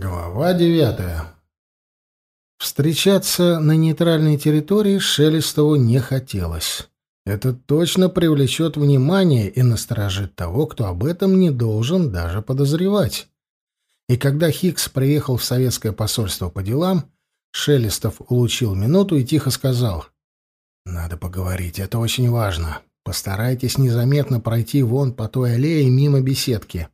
Глава девятая. Встречаться на нейтральной территории Шелестову не хотелось. Это точно привлечет внимание и насторожит того, кто об этом не должен даже подозревать. И когда Хикс приехал в советское посольство по делам, Шелестов улучил минуту и тихо сказал. «Надо поговорить, это очень важно. Постарайтесь незаметно пройти вон по той аллее мимо беседки».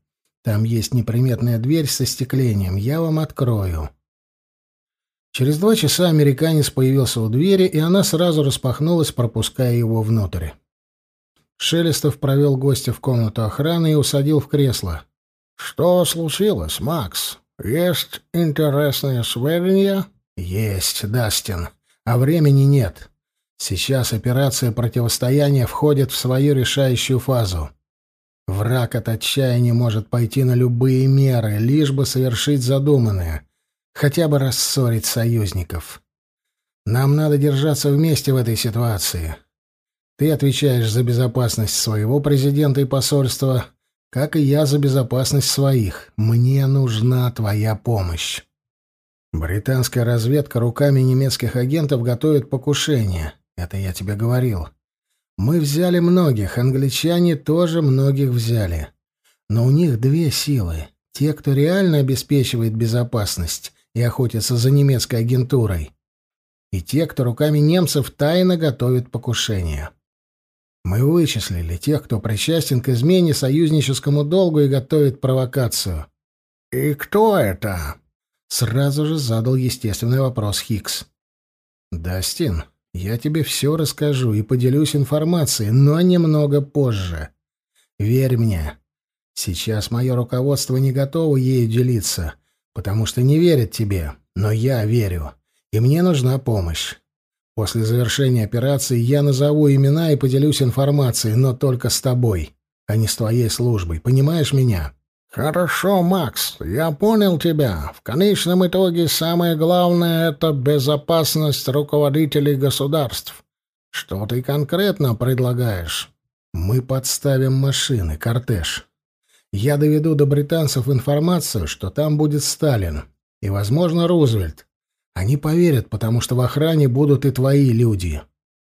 Там есть неприметная дверь со стеклением. Я вам открою. Через два часа американец появился у двери, и она сразу распахнулась, пропуская его внутрь. Шелестов провел гостя в комнату охраны и усадил в кресло. «Что случилось, Макс? Есть интересные сведения?» «Есть, Дастин. А времени нет. Сейчас операция противостояния входит в свою решающую фазу. Враг от отчаяния может пойти на любые меры, лишь бы совершить задуманное, хотя бы рассорить союзников. Нам надо держаться вместе в этой ситуации. Ты отвечаешь за безопасность своего президента и посольства, как и я за безопасность своих. Мне нужна твоя помощь. Британская разведка руками немецких агентов готовит покушение. Это я тебе говорил. Мы взяли многих, англичане тоже многих взяли. Но у них две силы. Те, кто реально обеспечивает безопасность и охотится за немецкой агентурой, и те, кто руками немцев тайно готовит покушение. Мы вычислили тех, кто причастен к измене союзническому долгу и готовит провокацию. «И кто это?» — сразу же задал естественный вопрос Хикс. «Дастин, я тебе все расскажу и поделюсь информацией, но немного позже. Верь мне. Сейчас мое руководство не готово ею делиться, потому что не верит тебе, но я верю, и мне нужна помощь. После завершения операции я назову имена и поделюсь информацией, но только с тобой, а не с твоей службой. Понимаешь меня? «Хорошо, Макс, я понял тебя. В конечном итоге самое главное — это безопасность руководителей государств. Что ты конкретно предлагаешь?» «Мы подставим машины, кортеж. Я доведу до британцев информацию, что там будет Сталин и, возможно, Рузвельт. Они поверят, потому что в охране будут и твои люди».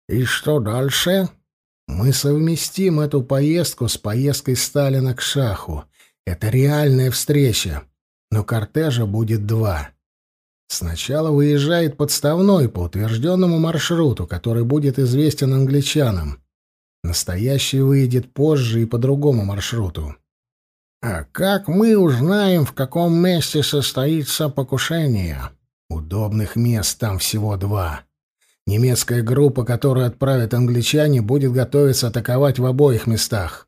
«И что дальше?» «Мы совместим эту поездку с поездкой Сталина к Шаху» Это реальная встреча, но кортежа будет два. Сначала выезжает подставной по утвержденному маршруту, который будет известен англичанам. Настоящий выйдет позже и по другому маршруту. А как мы узнаем, в каком месте состоится покушение? Удобных мест там всего два. Немецкая группа, которую отправят англичане, будет готовиться атаковать в обоих местах.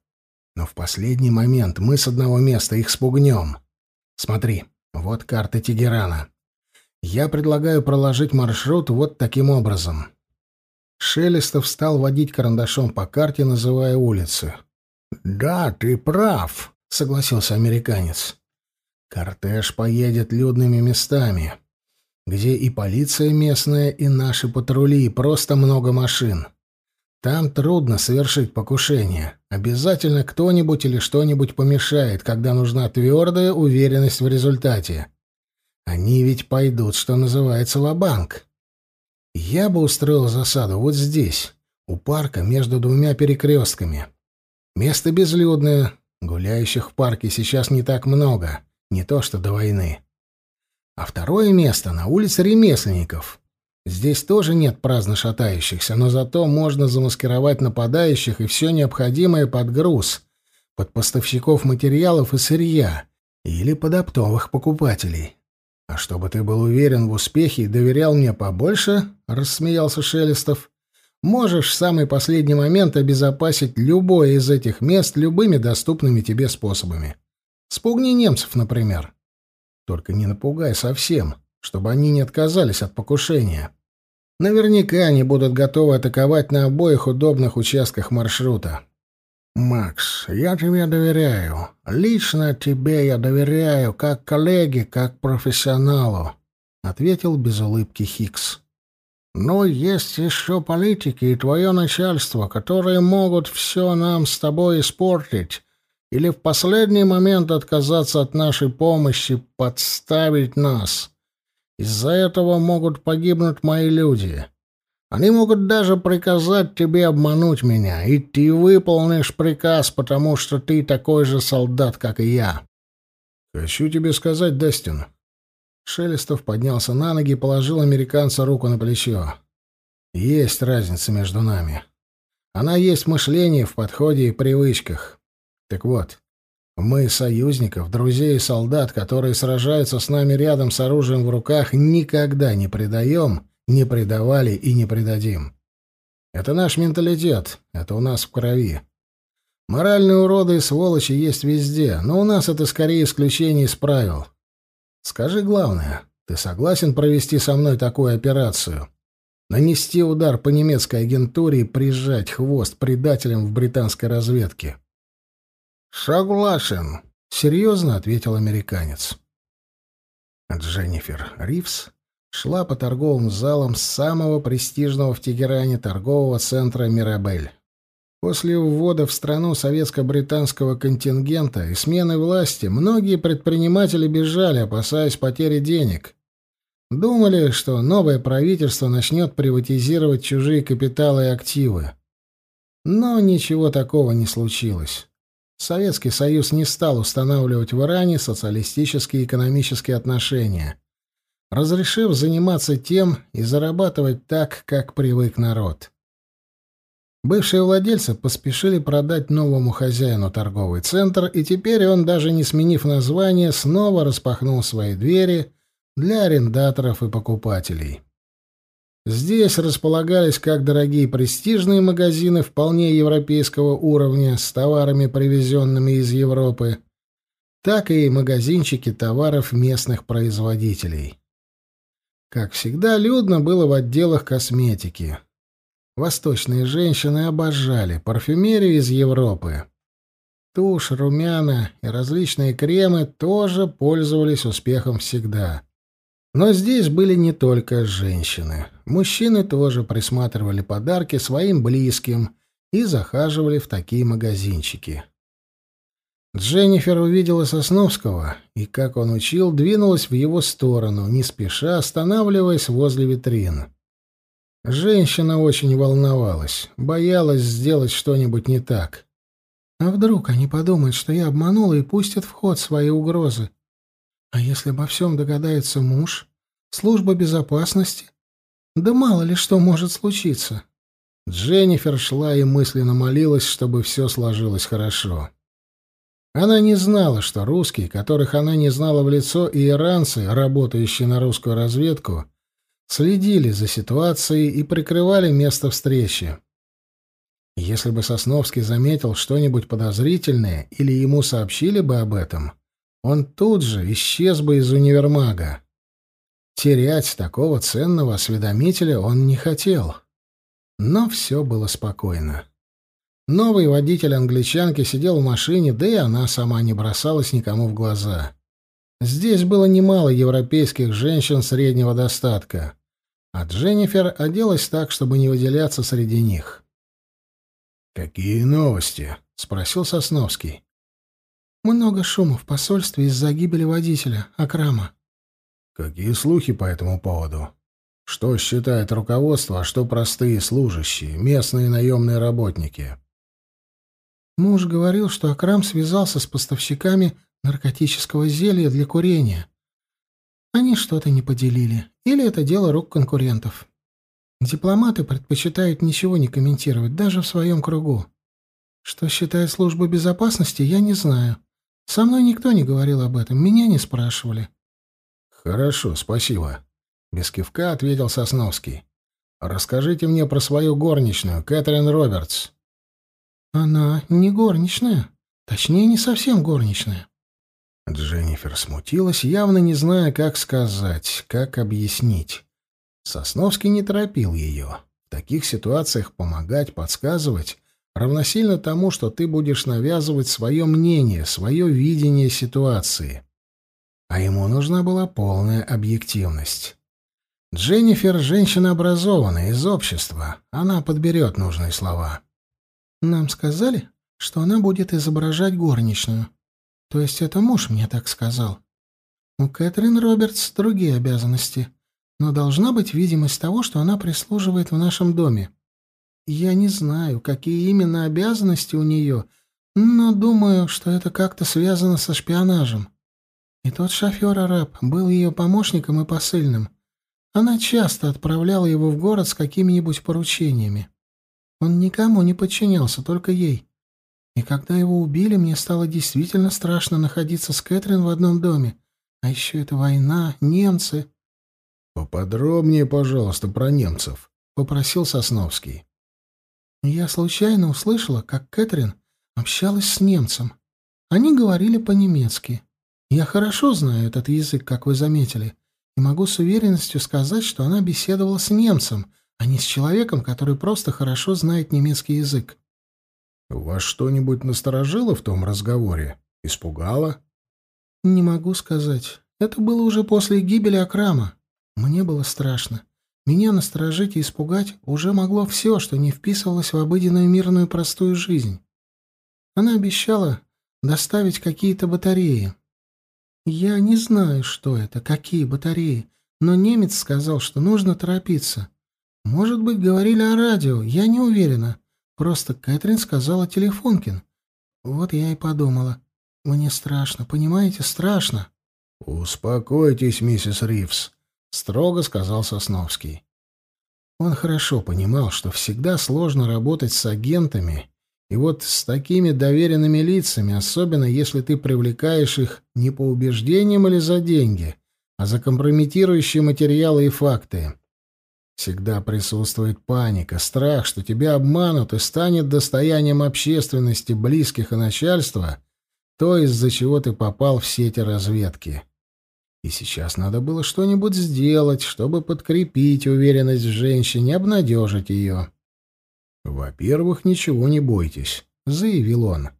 Но в последний момент мы с одного места их спугнем. Смотри, вот карта Тегерана. Я предлагаю проложить маршрут вот таким образом. Шелестов стал водить карандашом по карте, называя улицы. «Да, ты прав», — согласился американец. «Кортеж поедет людными местами, где и полиция местная, и наши патрули, и просто много машин. Там трудно совершить покушение. Обязательно кто-нибудь или что-нибудь помешает, когда нужна твердая уверенность в результате. Они ведь пойдут, что называется, ва-банк. Я бы устроил засаду вот здесь, у парка между двумя перекрестками. Место безлюдное, гуляющих в парке сейчас не так много, не то что до войны. А второе место на улице ремесленников. Здесь тоже нет праздно шатающихся, но зато можно замаскировать нападающих и все необходимое под груз, под поставщиков материалов и сырья или под оптовых покупателей. А чтобы ты был уверен в успехе и доверял мне побольше, — рассмеялся Шелестов, — можешь в самый последний момент обезопасить любое из этих мест любыми доступными тебе способами. Спугни немцев, например. Только не напугай совсем, чтобы они не отказались от покушения. Наверняка они будут готовы атаковать на обоих удобных участках маршрута. «Макс, я тебе доверяю. Лично тебе я доверяю, как коллеге, как профессионалу», — ответил без улыбки Хикс. «Но есть еще политики и твое начальство, которые могут все нам с тобой испортить, или в последний момент отказаться от нашей помощи, подставить нас. Из-за этого могут погибнуть мои люди. Они могут даже приказать тебе обмануть меня, и ты выполнишь приказ, потому что ты такой же солдат, как и я. Хочу тебе сказать, Дестин. Шелестов поднялся на ноги и положил американца руку на плечо. Есть разница между нами. Она есть в мышлении, в подходе и привычках. Так вот, мы союзников, друзей и солдат, которые сражаются с нами рядом с оружием в руках, никогда не предаем, не предавали и не предадим. Это наш менталитет, это у нас в крови. Моральные уроды и сволочи есть везде, но у нас это скорее исключение из правил. Скажи главное, ты согласен провести со мной такую операцию? Нанести удар по немецкой агентуре и прижать хвост предателям в британской разведке? «Согласен», — серьезно ответил американец. Дженнифер Ривз шла по торговым залам самого престижного в Тегеране торгового центра «Мирабель». После ввода в страну советско-британского контингента и смены власти многие предприниматели бежали, опасаясь потери денег. Думали, что новое правительство начнет приватизировать чужие капиталы и активы. Но ничего такого не случилось. Советский Союз не стал устанавливать в Иране социалистические экономические отношения, разрешив заниматься тем и зарабатывать так, как привык народ. Бывшие владельцы поспешили продать новому хозяину торговый центр, и теперь он, даже не сменив название, снова распахнул свои двери для арендаторов и покупателей. Здесь располагались как дорогие престижные магазины вполне европейского уровня с товарами, привезенными из Европы, так и магазинчики товаров местных производителей. Как всегда, людно было в отделах косметики. Восточные женщины обожали парфюмерию из Европы. Тушь, румяна и различные кремы тоже пользовались успехом всегда. Но здесь были не только женщины. Мужчины тоже присматривали подарки своим близким и захаживали в такие магазинчики. Дженнифер увидела Сосновского и, как он учил, двинулась в его сторону, не спеша останавливаясь возле витрин. Женщина очень волновалась, боялась сделать что-нибудь не так. А вдруг они подумают, что я обманула и пустят в ход свои угрозы? А если обо всем догадается муж, служба безопасности? Да мало ли что может случиться. Дженнифер шла и мысленно молилась, чтобы все сложилось хорошо. Она не знала, что русские, которых она не знала в лицо, и иранцы, работающие на русскую разведку, следили за ситуацией и прикрывали место встречи. Если бы Сосновский заметил что-нибудь подозрительное или ему сообщили бы об этом, он тут же исчез бы из универмага. Терять такого ценного осведомителя он не хотел. Но все было спокойно. Новый водитель англичанки сидел в машине, да и она сама не бросалась никому в глаза. Здесь было немало европейских женщин среднего достатка, а Дженнифер оделась так, чтобы не выделяться среди них. «Какие новости?» — спросил Сосновский. Много шума в посольстве из-за гибели водителя, Акрама. Какие слухи по этому поводу? Что считает руководство, а что простые служащие, местные наемные работники? Муж говорил, что Акрам связался с поставщиками наркотического зелья для курения. Они что-то не поделили. Или это дело рук конкурентов. Дипломаты предпочитают ничего не комментировать, даже в своем кругу. Что считает служба безопасности, я не знаю. Со мной никто не говорил об этом, меня не спрашивали. Хорошо, спасибо. Без кивка ответил Сосновский. Расскажите мне про свою горничную, Кэтрин Робертс. Она не горничная. Точнее, не совсем горничная. Дженнифер смутилась, явно не зная, как сказать, как объяснить. Сосновский не торопил ее. В таких ситуациях помогать, подсказывать равносильно тому, что ты будешь навязывать свое мнение, свое видение ситуации. А ему нужна была полная объективность. Дженнифер — женщина образованная, из общества. Она подберет нужные слова. «Нам сказали, что она будет изображать горничную. То есть это муж мне так сказал. У Кэтрин Робертс другие обязанности, но должна быть видимость того, что она прислуживает в нашем доме. Я не знаю, какие именно обязанности у нее, но думаю, что это как-то связано со шпионажем. И тот шофер-араб был ее помощником и посыльным. Она часто отправляла его в город с какими-нибудь поручениями. Он никому не подчинялся, только ей. И когда его убили, мне стало действительно страшно находиться с Кэтрин в одном доме. А еще это война, немцы. — Поподробнее, пожалуйста, про немцев, — попросил Сосновский. Я случайно услышала, как Кэтрин общалась с немцем. Они говорили по-немецки. Я хорошо знаю этот язык, как вы заметили, и могу с уверенностью сказать, что она беседовала с немцем, а не с человеком, который просто хорошо знает немецкий язык. Вас что-нибудь насторожило в том разговоре? Испугало? Не могу сказать. Это было уже после гибели Акрама. Мне было страшно. Меня насторожить и испугать уже могло все, что не вписывалось в обыденную мирную простую жизнь. Она обещала доставить какие-то батареи. Я не знаю, что это, какие батареи, но немец сказал, что нужно торопиться. Может быть, говорили о радио, я не уверена. Просто Кэтрин сказала телефонкин. Вот я и подумала. Мне страшно, понимаете, страшно. «Успокойтесь, миссис Ривз», — строго сказал Сосновский. Он хорошо понимал, что всегда сложно работать с агентами, и вот с такими доверенными лицами, особенно если ты привлекаешь их не по убеждениям или за деньги, а за компрометирующие материалы и факты. Всегда присутствует паника, страх, что тебя обманут и станет достоянием общественности, близких и начальства, то, из-за чего ты попал в сети разведки. И сейчас надо было что-нибудь сделать, чтобы подкрепить уверенность в женщине, обнадежить ее. «Во-первых, ничего не бойтесь», — заявил он.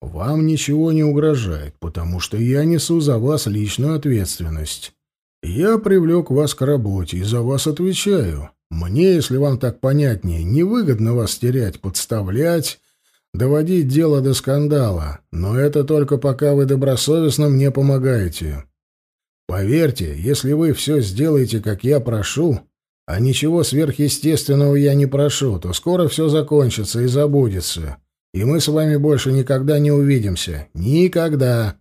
«Вам ничего не угрожает, потому что я несу за вас личную ответственность. Я привлек вас к работе и за вас отвечаю. Мне, если вам так понятнее, невыгодно вас терять, подставлять, доводить дело до скандала, но это только пока вы добросовестно мне помогаете. Поверьте, если вы все сделаете, как я прошу, а ничего сверхъестественного я не прошу, то скоро все закончится и забудется, и мы с вами больше никогда не увидимся. Никогда.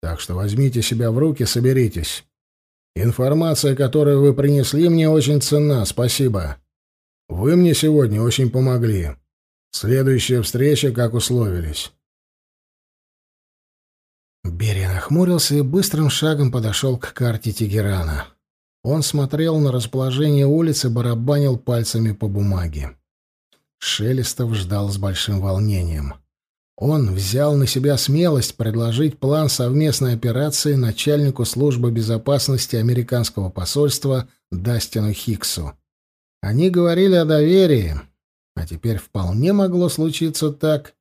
Так что возьмите себя в руки, соберитесь. Информация, которую вы принесли, мне очень ценна, спасибо. Вы мне сегодня очень помогли. Следующая встреча, как условились. Берия нахмурился и быстрым шагом подошел к карте Тегерана. Он смотрел на расположение улицы, барабанил пальцами по бумаге. Шелестов ждал с большим волнением. Он взял на себя смелость предложить план совместной операции начальнику службы безопасности американского посольства Дастину Хиксу. Они говорили о доверии, а теперь вполне могло случиться так,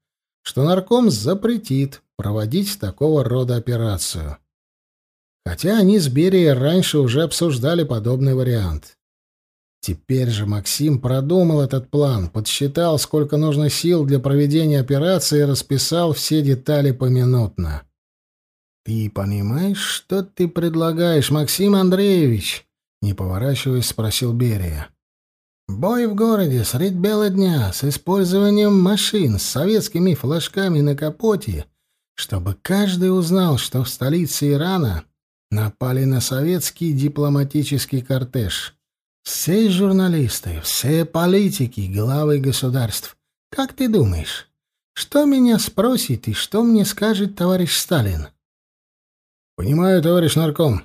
что нарком запретит проводить такого рода операцию. Хотя они с Берией раньше уже обсуждали подобный вариант. Теперь же Максим продумал этот план, подсчитал, сколько нужно сил для проведения операции и расписал все детали поминутно. «Ты понимаешь, что ты предлагаешь, Максим Андреевич?» Не поворачиваясь, спросил Берия. «Бой в городе средь бела дня с использованием машин с советскими флажками на капоте, чтобы каждый узнал, что в столице Ирана напали на советский дипломатический кортеж». Все журналисты, все политики, главы государств. Как ты думаешь, что меня спросит и что мне скажет товарищ Сталин? Понимаю, товарищ нарком,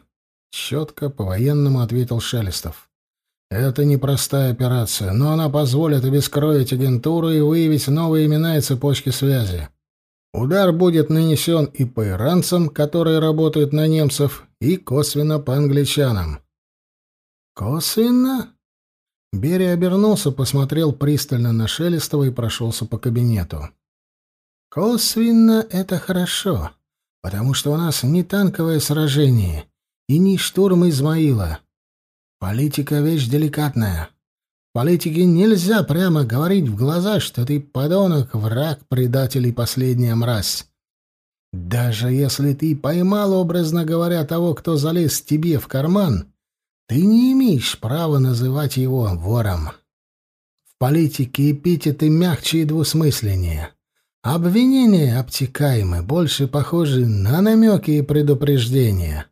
четко по-военному ответил Шелестов. Это непростая операция, но она позволит обескроить агентуру и выявить новые имена и цепочки связи. Удар будет нанесен и по иранцам, которые работают на немцев, и косвенно по англичанам. «Косвенно?» Берия обернулся, посмотрел пристально на Шелестова и прошелся по кабинету. «Косвенно — это хорошо, потому что у нас не танковое сражение и не штурм Измаила. Политика — вещь деликатная. Политике нельзя прямо говорить в глаза, что ты подонок, враг, предатель и последняя мразь. Даже если ты поймал, образно говоря, того, кто залез тебе в карман, ты не имеешь права называть его вором. В политике эпитеты мягче и двусмысленнее. Обвинения обтекаемы, больше похожи на намеки и предупреждения.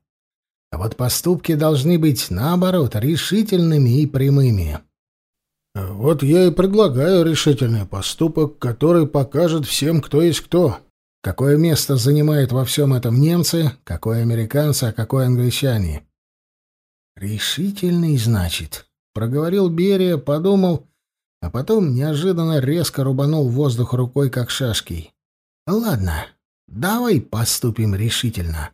А вот поступки должны быть, наоборот, решительными и прямыми. Вот я и предлагаю решительный поступок, который покажет всем, кто есть кто. Какое место занимают во всем этом немцы, какое американцы, а какое англичане? Решительный, значит, проговорил Берия, подумал, а потом неожиданно резко рубанул воздух рукой, как шашкой. Ладно, давай поступим решительно.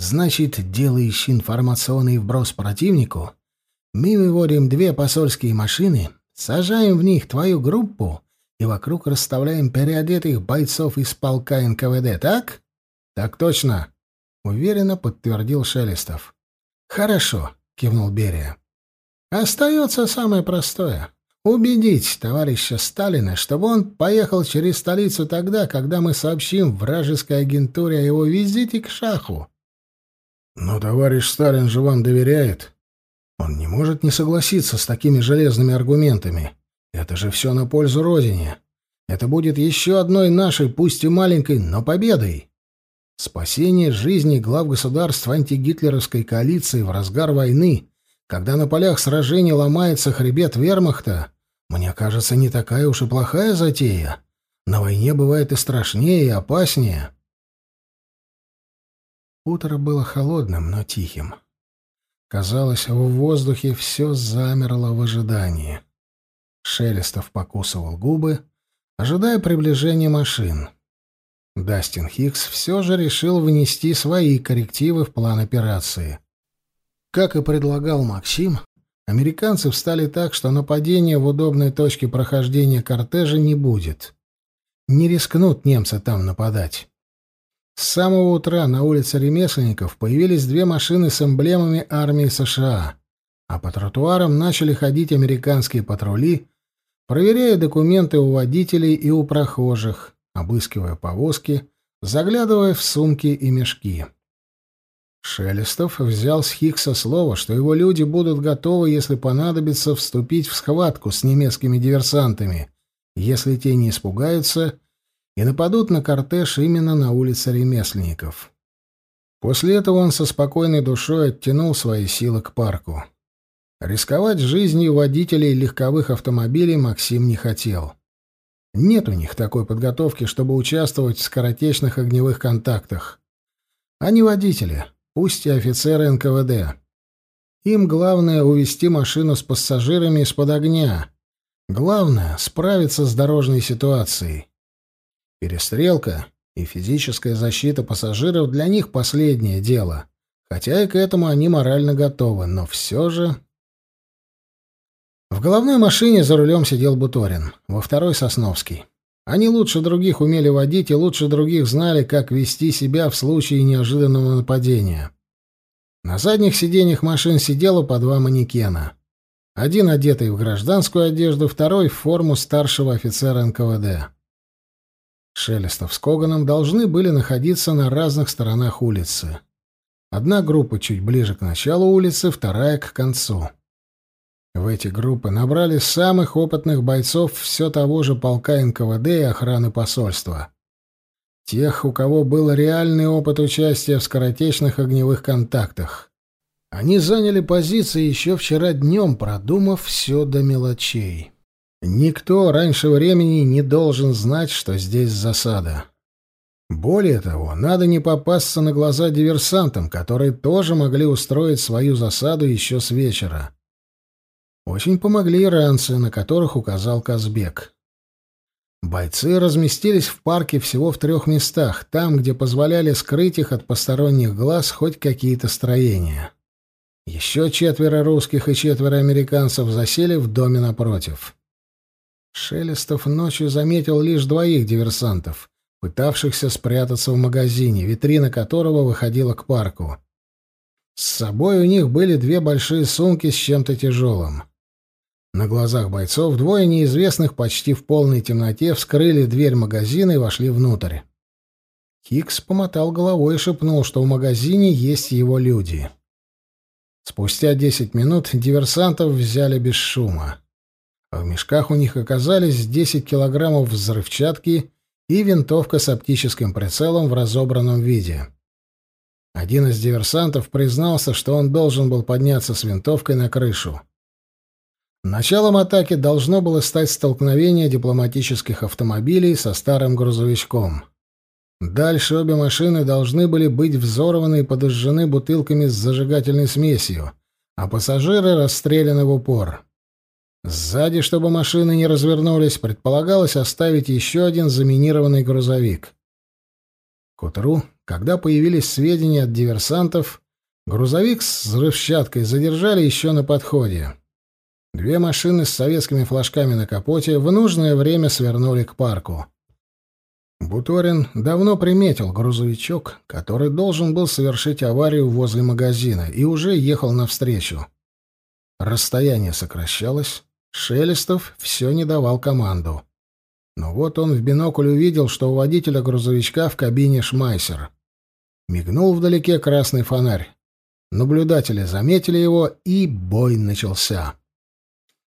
Значит, делаешь информационный вброс противнику, мы выводим две посольские машины, сажаем в них твою группу и вокруг расставляем переодетых бойцов из полка НКВД, так? Так точно, уверенно подтвердил Шелестов. Хорошо, кивнул Берия. Остается самое простое убедить товарища Сталина, чтобы он поехал через столицу тогда, когда мы сообщим вражеской агентуре о его визите к Шаху. Но товарищ Сталин же вам доверяет. Он не может не согласиться с такими железными аргументами. Это же все на пользу Родине. Это будет еще одной нашей, пусть и маленькой, но победой. Спасение жизни глав государств антигитлеровской коалиции в разгар войны, когда на полях сражений ломается хребет вермахта, мне кажется, не такая уж и плохая затея. На войне бывает и страшнее, и опаснее. Утро было холодным, но тихим. Казалось, в воздухе все замерло в ожидании. Шелестов покусывал губы, ожидая приближения машин. Дастин Хикс все же решил внести свои коррективы в план операции. Как и предлагал Максим, американцы встали так, что нападения в удобной точке прохождения кортежа не будет. Не рискнут немцы там нападать. С самого утра на улице ремесленников появились две машины с эмблемами армии США, а по тротуарам начали ходить американские патрули проверяя документы у водителей и у прохожих, обыскивая повозки, заглядывая в сумки и мешки. Шелестов взял с Хикса слово, что его люди будут готовы, если понадобится, вступить в схватку с немецкими диверсантами, если те не испугаются и нападут на кортеж именно на улице ремесленников. После этого он со спокойной душой оттянул свои силы к парку. Рисковать жизнью водителей легковых автомобилей Максим не хотел. Нет у них такой подготовки, чтобы участвовать в скоротечных огневых контактах. Они водители, пусть и офицеры НКВД. Им главное увести машину с пассажирами из-под огня. Главное — справиться с дорожной ситуацией. Перестрелка и физическая защита пассажиров для них последнее дело. Хотя и к этому они морально готовы, но все же в головной машине за рулем сидел Буторин, во второй — Сосновский. Они лучше других умели водить и лучше других знали, как вести себя в случае неожиданного нападения. На задних сиденьях машин сидело по два манекена. Один одетый в гражданскую одежду, второй — в форму старшего офицера НКВД. Шелестов с Коганом должны были находиться на разных сторонах улицы. Одна группа чуть ближе к началу улицы, вторая — к концу. В эти группы набрали самых опытных бойцов все того же полка НКВД и охраны посольства. Тех, у кого был реальный опыт участия в скоротечных огневых контактах. Они заняли позиции еще вчера днем, продумав все до мелочей. Никто раньше времени не должен знать, что здесь засада. Более того, надо не попасться на глаза диверсантам, которые тоже могли устроить свою засаду еще с вечера. Очень помогли иранцы, на которых указал Казбек. Бойцы разместились в парке всего в трех местах, там, где позволяли скрыть их от посторонних глаз хоть какие-то строения. Еще четверо русских и четверо американцев засели в доме напротив. Шелестов ночью заметил лишь двоих диверсантов, пытавшихся спрятаться в магазине, витрина которого выходила к парку. С собой у них были две большие сумки с чем-то тяжелым. На глазах бойцов двое неизвестных почти в полной темноте вскрыли дверь магазина и вошли внутрь. Хикс помотал головой и шепнул, что в магазине есть его люди. Спустя десять минут диверсантов взяли без шума. В мешках у них оказались 10 килограммов взрывчатки и винтовка с оптическим прицелом в разобранном виде. Один из диверсантов признался, что он должен был подняться с винтовкой на крышу. Началом атаки должно было стать столкновение дипломатических автомобилей со старым грузовичком. Дальше обе машины должны были быть взорваны и подожжены бутылками с зажигательной смесью, а пассажиры расстреляны в упор. Сзади, чтобы машины не развернулись, предполагалось оставить еще один заминированный грузовик. К утру, когда появились сведения от диверсантов, грузовик с взрывчаткой задержали еще на подходе. Две машины с советскими флажками на капоте в нужное время свернули к парку. Буторин давно приметил грузовичок, который должен был совершить аварию возле магазина, и уже ехал навстречу. Расстояние сокращалось, Шелестов все не давал команду. Но вот он в бинокль увидел, что у водителя грузовичка в кабине шмайсер. Мигнул вдалеке красный фонарь. Наблюдатели заметили его, и бой начался.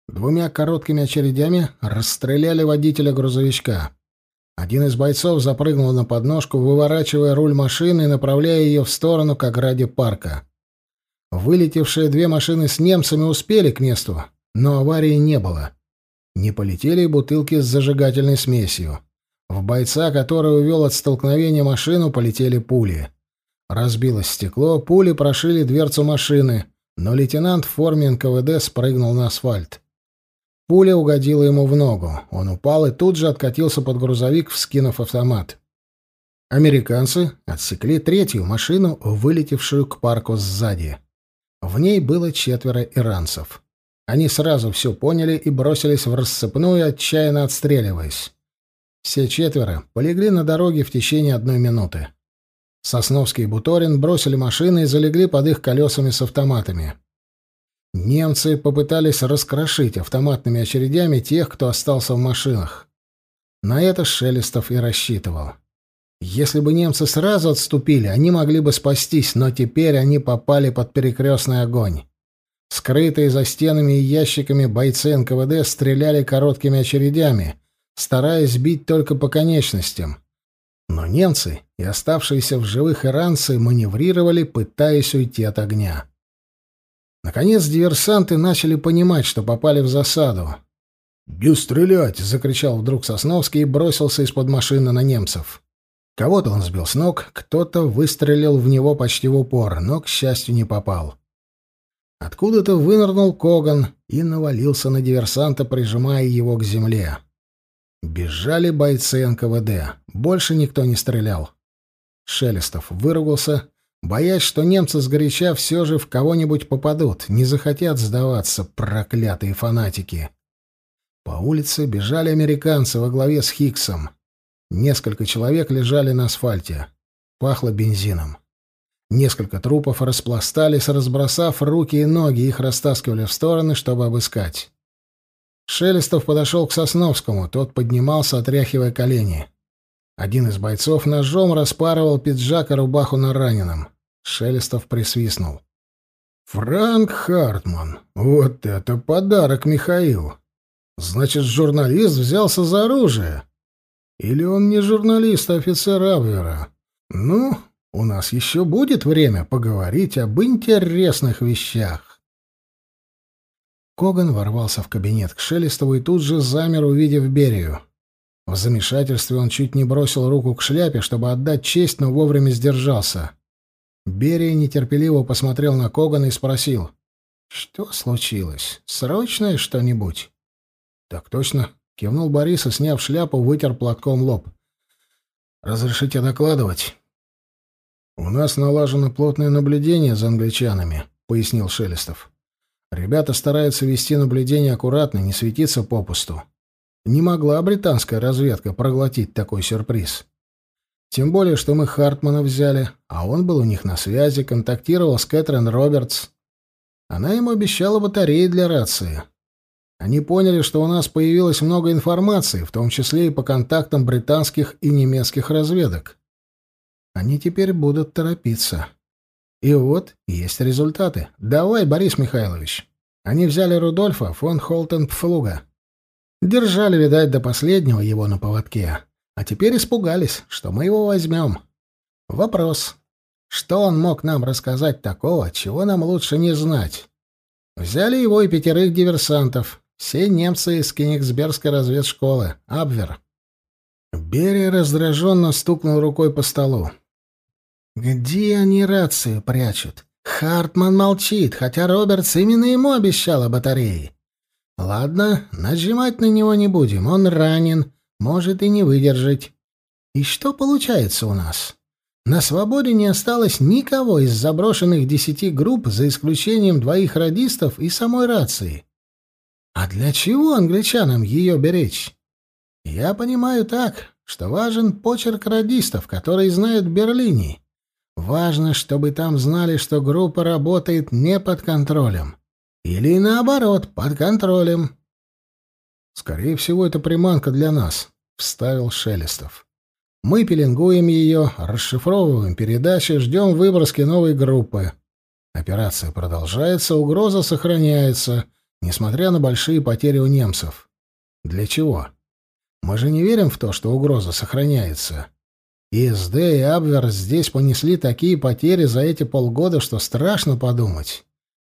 Двумя короткими очередями расстреляли водителя грузовичка. Один из бойцов запрыгнул на подножку, выворачивая руль машины и направляя ее в сторону к ограде парка. Вылетевшие две машины с немцами успели к месту, но аварии не было. Не полетели и бутылки с зажигательной смесью. В бойца, который увел от столкновения машину, полетели пули. Разбилось стекло, пули прошили дверцу машины, но лейтенант в форме НКВД спрыгнул на асфальт. Пуля угодила ему в ногу. Он упал и тут же откатился под грузовик, вскинув автомат. Американцы отсекли третью машину, вылетевшую к парку сзади. В ней было четверо иранцев. Они сразу все поняли и бросились в рассыпную, отчаянно отстреливаясь. Все четверо полегли на дороге в течение одной минуты. Сосновский и Буторин бросили машины и залегли под их колесами с автоматами. Немцы попытались раскрошить автоматными очередями тех, кто остался в машинах. На это Шелестов и рассчитывал. Если бы немцы сразу отступили, они могли бы спастись, но теперь они попали под перекрестный огонь. Скрытые за стенами и ящиками бойцы НКВД стреляли короткими очередями, стараясь бить только по конечностям. Но немцы и оставшиеся в живых иранцы маневрировали, пытаясь уйти от огня. Наконец диверсанты начали понимать, что попали в засаду. «Бью стрелять!» — закричал вдруг Сосновский и бросился из-под машины на немцев. Кого-то он сбил с ног, кто-то выстрелил в него почти в упор, но, к счастью, не попал. Откуда-то вынырнул Коган и навалился на диверсанта, прижимая его к земле. Бежали бойцы НКВД. Больше никто не стрелял. Шелестов выругался, боясь, что немцы сгоряча все же в кого-нибудь попадут, не захотят сдаваться, проклятые фанатики. По улице бежали американцы во главе с Хиксом. Несколько человек лежали на асфальте. Пахло бензином. Несколько трупов распластались, разбросав руки и ноги, их растаскивали в стороны, чтобы обыскать. Шелестов подошел к Сосновскому, тот поднимался, отряхивая колени. Один из бойцов ножом распарывал пиджак и рубаху на раненом. Шелестов присвистнул. «Франк Хартман, вот это подарок Михаил! Значит, журналист взялся за оружие? Или он не журналист, а офицер Абвера? Ну, у нас еще будет время поговорить об интересных вещах. Коган ворвался в кабинет к Шелестову и тут же замер, увидев Берию. В замешательстве он чуть не бросил руку к шляпе, чтобы отдать честь, но вовремя сдержался. Берия нетерпеливо посмотрел на Когана и спросил. «Что случилось? Срочное что-нибудь?» «Так точно», — кивнул Борис и, сняв шляпу, вытер платком лоб. «Разрешите докладывать?» «У нас налажено плотное наблюдение за англичанами», — пояснил Шелестов. «Ребята стараются вести наблюдение аккуратно, не светиться попусту. Не могла британская разведка проглотить такой сюрприз. Тем более, что мы Хартмана взяли, а он был у них на связи, контактировал с Кэтрин Робертс. Она ему обещала батареи для рации. Они поняли, что у нас появилось много информации, в том числе и по контактам британских и немецких разведок. Они теперь будут торопиться. И вот есть результаты. Давай, Борис Михайлович. Они взяли Рудольфа фон Холтен-Пфлуга. Держали, видать, до последнего его на поводке. А теперь испугались, что мы его возьмем. Вопрос. Что он мог нам рассказать такого, чего нам лучше не знать? Взяли его и пятерых диверсантов. Все немцы из Кенигсбергской разведшколы. Абвер. Берия раздраженно стукнул рукой по столу. «Где они рацию прячут? Хартман молчит, хотя Робертс именно ему обещал о батарее. Ладно, нажимать на него не будем, он ранен, может и не выдержать. И что получается у нас? На свободе не осталось никого из заброшенных десяти групп, за исключением двоих радистов и самой рации. А для чего англичанам ее беречь? Я понимаю так, что важен почерк радистов, которые знают Берлине. Важно, чтобы там знали, что группа работает не под контролем. Или наоборот, под контролем. Скорее всего, это приманка для нас, вставил Шелестов. Мы пеленгуем ее, расшифровываем передачи, ждем выброски новой группы. Операция продолжается, угроза сохраняется, несмотря на большие потери у немцев. Для чего? Мы же не верим в то, что угроза сохраняется. ИСД и Абвер здесь понесли такие потери за эти полгода, что страшно подумать.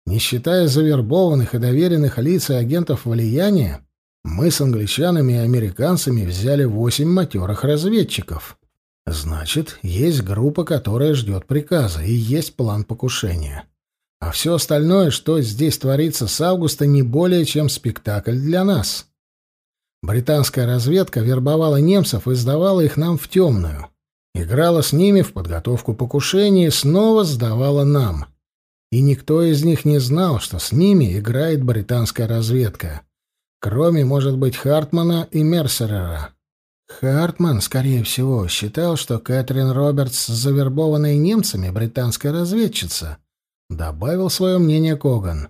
Не считая завербованных и доверенных лиц и агентов влияния, мы с англичанами и американцами взяли восемь матерых разведчиков. Значит, есть группа, которая ждет приказа, и есть план покушения. А все остальное, что здесь творится с августа, не более чем спектакль для нас. Британская разведка вербовала немцев и сдавала их нам в темную. Играла с ними в подготовку покушения и снова сдавала нам. И никто из них не знал, что с ними играет британская разведка. Кроме, может быть, Хартмана и Мерсерера. Хартман, скорее всего, считал, что Кэтрин Робертс, завербованная немцами, британская разведчица. Добавил свое мнение Коган.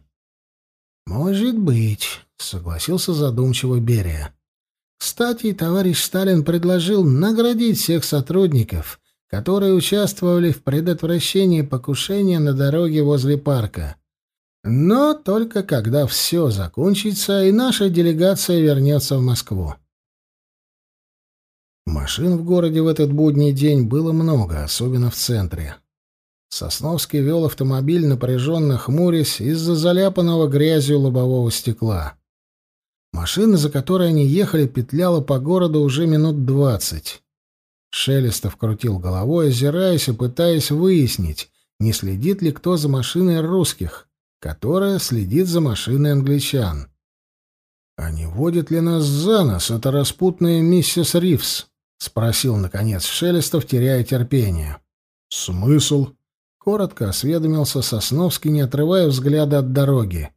«Может быть», — согласился задумчиво Берия. Кстати, товарищ Сталин предложил наградить всех сотрудников, которые участвовали в предотвращении покушения на дороге возле парка. Но только когда все закончится и наша делегация вернется в Москву. Машин в городе в этот будний день было много, особенно в центре. Сосновский вел автомобиль, напряженно хмурясь из-за заляпанного грязью лобового стекла. Машина, за которой они ехали, петляла по городу уже минут двадцать. Шелестов крутил головой, озираясь и пытаясь выяснить, не следит ли кто за машиной русских, которая следит за машиной англичан. «А не водит ли нас за нос эта распутная миссис Ривз?» — спросил, наконец, Шелестов, теряя терпение. «Смысл?» — коротко осведомился Сосновский, не отрывая взгляда от дороги.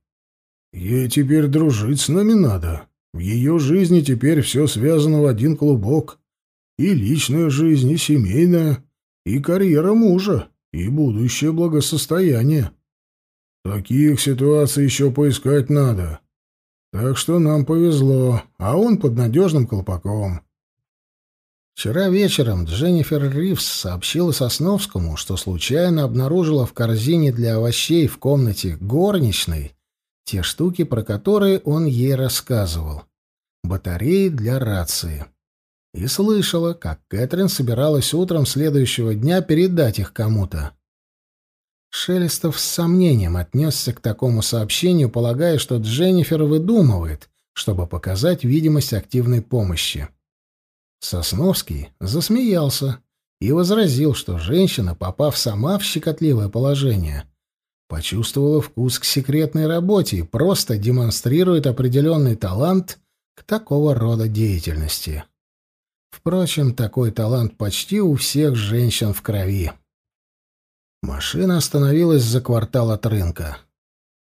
Ей теперь дружить с нами надо. В ее жизни теперь все связано в один клубок. И личная жизнь, и семейная, и карьера мужа, и будущее благосостояние. Таких ситуаций еще поискать надо. Так что нам повезло, а он под надежным колпаком. Вчера вечером Дженнифер Ривз сообщила Сосновскому, что случайно обнаружила в корзине для овощей в комнате горничной те штуки, про которые он ей рассказывал. Батареи для рации. И слышала, как Кэтрин собиралась утром следующего дня передать их кому-то. Шелестов с сомнением отнесся к такому сообщению, полагая, что Дженнифер выдумывает, чтобы показать видимость активной помощи. Сосновский засмеялся и возразил, что женщина, попав сама в щекотливое положение, почувствовала вкус к секретной работе и просто демонстрирует определенный талант к такого рода деятельности. Впрочем, такой талант почти у всех женщин в крови. Машина остановилась за квартал от рынка.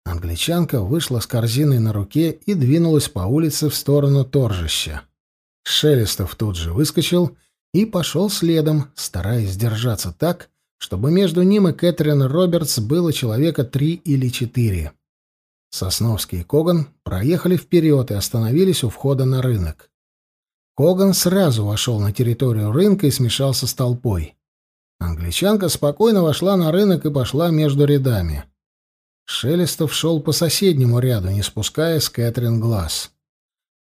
Англичанка вышла с корзиной на руке и двинулась по улице в сторону торжища. Шелестов тут же выскочил и пошел следом, стараясь держаться так, чтобы между ним и Кэтрин Робертс было человека три или четыре. Сосновский и Коган проехали вперед и остановились у входа на рынок. Коган сразу вошел на территорию рынка и смешался с толпой. Англичанка спокойно вошла на рынок и пошла между рядами. Шелестов шел по соседнему ряду, не спуская с Кэтрин глаз.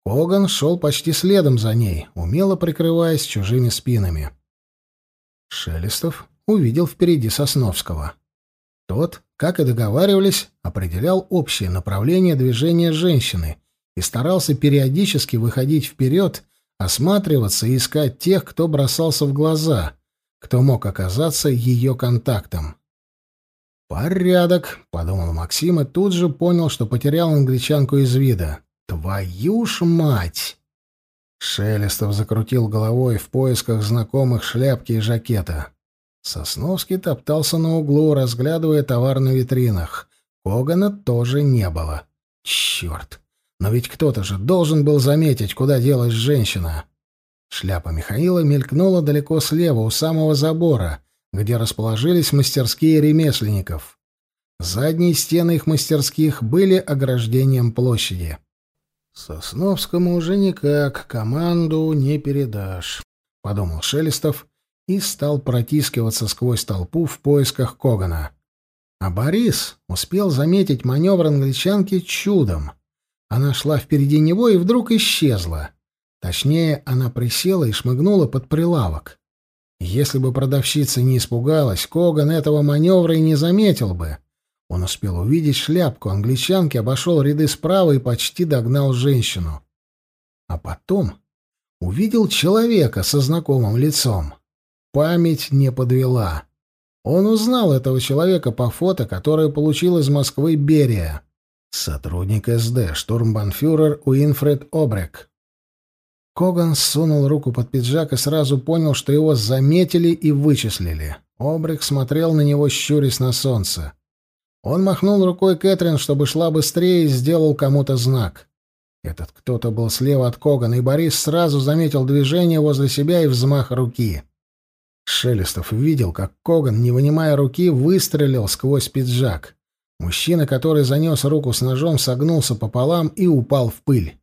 Коган шел почти следом за ней, умело прикрываясь чужими спинами. Шелестов увидел впереди Сосновского. Тот, как и договаривались, определял общее направление движения женщины и старался периодически выходить вперед, осматриваться и искать тех, кто бросался в глаза, кто мог оказаться ее контактом. «Порядок», — подумал Максим и тут же понял, что потерял англичанку из вида. «Твою ж мать!» Шелестов закрутил головой в поисках знакомых шляпки и жакета. Сосновский топтался на углу, разглядывая товар на витринах. Когана тоже не было. Черт! Но ведь кто-то же должен был заметить, куда делась женщина. Шляпа Михаила мелькнула далеко слева, у самого забора, где расположились мастерские ремесленников. Задние стены их мастерских были ограждением площади. «Сосновскому уже никак команду не передашь», — подумал Шелестов и стал протискиваться сквозь толпу в поисках Когана. А Борис успел заметить маневр англичанки чудом. Она шла впереди него и вдруг исчезла. Точнее, она присела и шмыгнула под прилавок. Если бы продавщица не испугалась, Коган этого маневра и не заметил бы. Он успел увидеть шляпку англичанки, обошел ряды справа и почти догнал женщину. А потом увидел человека со знакомым лицом. Память не подвела. Он узнал этого человека по фото, которое получил из Москвы Берия. Сотрудник СД, штурмбанфюрер Уинфред Обрек. Коган сунул руку под пиджак и сразу понял, что его заметили и вычислили. Обрек смотрел на него, щурясь на солнце. Он махнул рукой Кэтрин, чтобы шла быстрее, и сделал кому-то знак. Этот кто-то был слева от Когана, и Борис сразу заметил движение возле себя и взмах руки. Шелестов видел, как Коган, не вынимая руки, выстрелил сквозь пиджак. Мужчина, который занес руку с ножом, согнулся пополам и упал в пыль.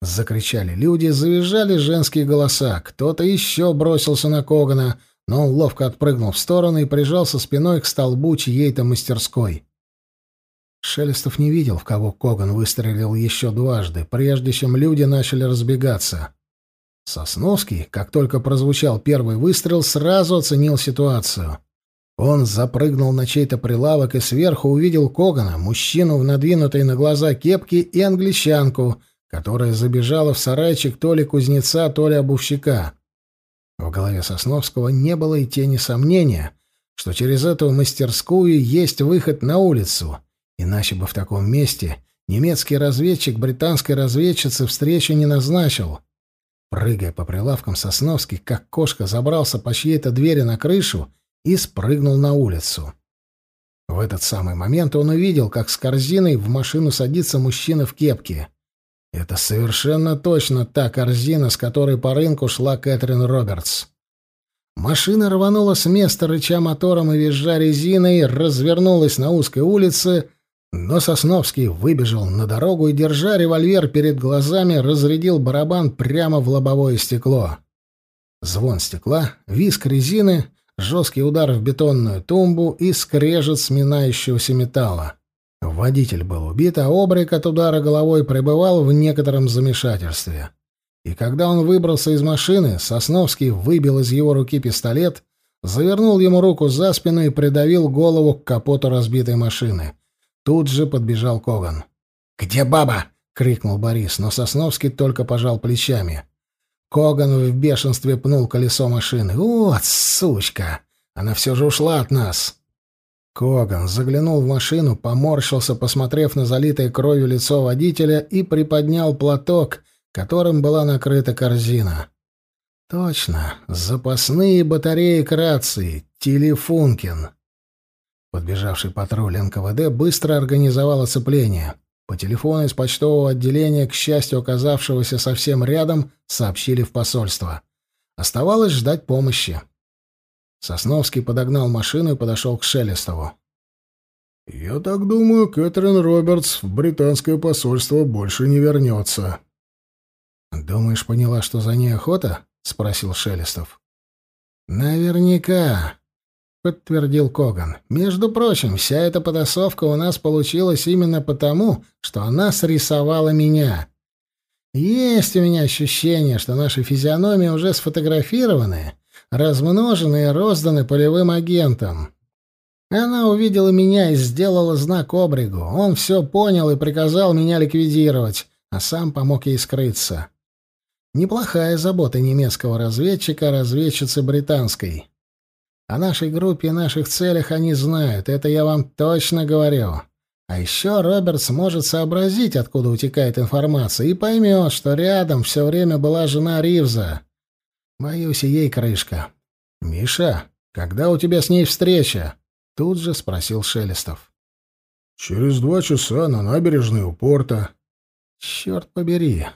Закричали люди, завизжали женские голоса. Кто-то еще бросился на Когана, но он ловко отпрыгнул в сторону и прижался спиной к столбу чьей-то мастерской. Шелестов не видел, в кого Коган выстрелил еще дважды, прежде чем люди начали разбегаться. Сосновский, как только прозвучал первый выстрел, сразу оценил ситуацию. Он запрыгнул на чей-то прилавок и сверху увидел Когана, мужчину в надвинутой на глаза кепке и англичанку, которая забежала в сарайчик то ли кузнеца, то ли обувщика. В голове Сосновского не было и тени сомнения, что через эту мастерскую есть выход на улицу — Иначе бы в таком месте немецкий разведчик британской разведчице встречу не назначил. Прыгая по прилавкам Сосновский, как кошка, забрался по чьей-то двери на крышу и спрыгнул на улицу. В этот самый момент он увидел, как с корзиной в машину садится мужчина в кепке. Это совершенно точно та корзина, с которой по рынку шла Кэтрин Робертс. Машина рванула с места, рыча мотором и визжа резиной, развернулась на узкой улице — но Сосновский выбежал на дорогу и, держа револьвер перед глазами, разрядил барабан прямо в лобовое стекло. Звон стекла, виск резины, жесткий удар в бетонную тумбу и скрежет сминающегося металла. Водитель был убит, а Обрик от удара головой пребывал в некотором замешательстве. И когда он выбрался из машины, Сосновский выбил из его руки пистолет, завернул ему руку за спину и придавил голову к капоту разбитой машины. Тут же подбежал Коган. «Где баба?» — крикнул Борис, но Сосновский только пожал плечами. Коган в бешенстве пнул колесо машины. «Вот, сучка! Она все же ушла от нас!» Коган заглянул в машину, поморщился, посмотрев на залитое кровью лицо водителя, и приподнял платок, которым была накрыта корзина. «Точно, запасные батареи к рации, Телефункин». Подбежавший патруль НКВД быстро организовал оцепление. По телефону из почтового отделения, к счастью, оказавшегося совсем рядом, сообщили в посольство. Оставалось ждать помощи. Сосновский подогнал машину и подошел к Шелестову. «Я так думаю, Кэтрин Робертс в британское посольство больше не вернется». «Думаешь, поняла, что за ней охота?» — спросил Шелестов. «Наверняка», — подтвердил Коган. «Между прочим, вся эта потасовка у нас получилась именно потому, что она срисовала меня. Есть у меня ощущение, что наши физиономии уже сфотографированы, размножены и розданы полевым агентам. Она увидела меня и сделала знак обрегу. Он все понял и приказал меня ликвидировать, а сам помог ей скрыться. Неплохая забота немецкого разведчика о разведчице британской. О нашей группе и наших целях они знают, это я вам точно говорю. А еще Робертс может сообразить, откуда утекает информация, и поймет, что рядом все время была жена Ривза. Боюсь, и ей крышка. «Миша, когда у тебя с ней встреча?» — тут же спросил Шелестов. «Через два часа на набережной у порта». «Черт побери,